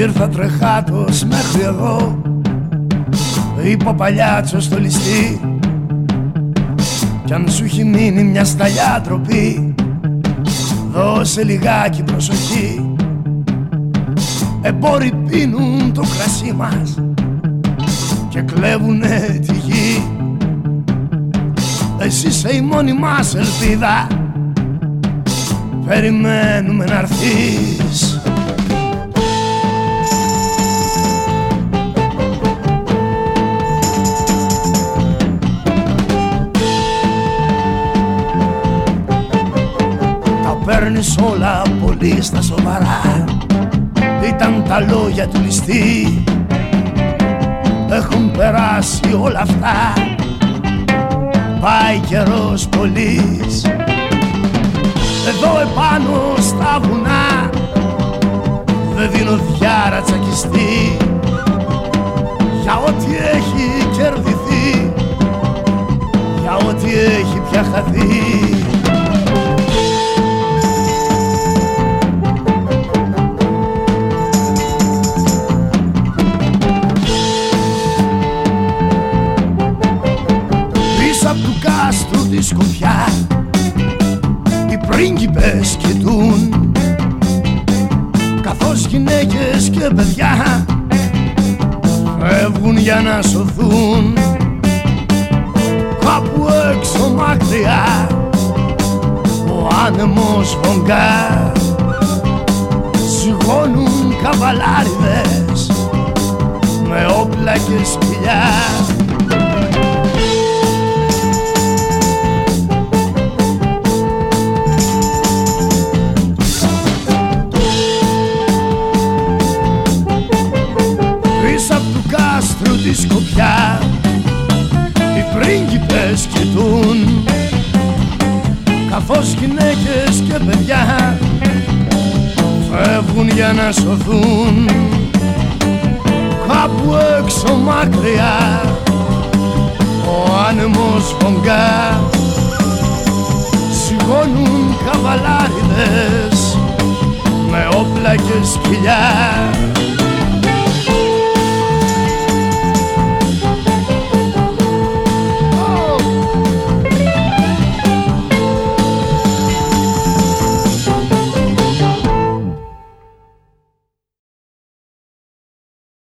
Ήρθα τρεχάτος μέχρι εδώ. Είπε ο παλιάτσος στο ληστή. Κι αν σου έχει μείνει μια σταλιά τροπή Δώσε λιγάκι προσοχή. Εμπόροι πίνουν το κρασί μας Και κλέβουνε τη γη. Εσύ είσαι η μόνη μας ελπίδα. Περιμένουμε να έρθεις παίρνεις όλα πολύ στα σοβαρά. Ήταν τα λόγια του ληστή Έχουν περάσει όλα αυτά. Πάει καιρός πολύς εδώ επάνω στα βουνά δεν δίνω διάρα τσακιστή. Για ό,τι έχει κερδιθεί για ό,τι έχει πια χαθεί απ' του κάστρου τη σκοπιά πρίγκιπες κοιτούν καθώς γυναίκες και παιδιά φεύγουν για να σωθούν. Κάπου έξω μακριά ο άνεμος βογγά. Σιγώνουν καβαλάριδες με όπλα και σκυλιά τη σκοπιά. Οι πρίγκιπες κοιτούν. Καθώς γυναίκες και παιδιά φεύγουν για να σωθούν. Κάπου έξω μακριά ο άνεμος φωγκά σιγώνουν καβαλάριδες με όπλα και σκυλιά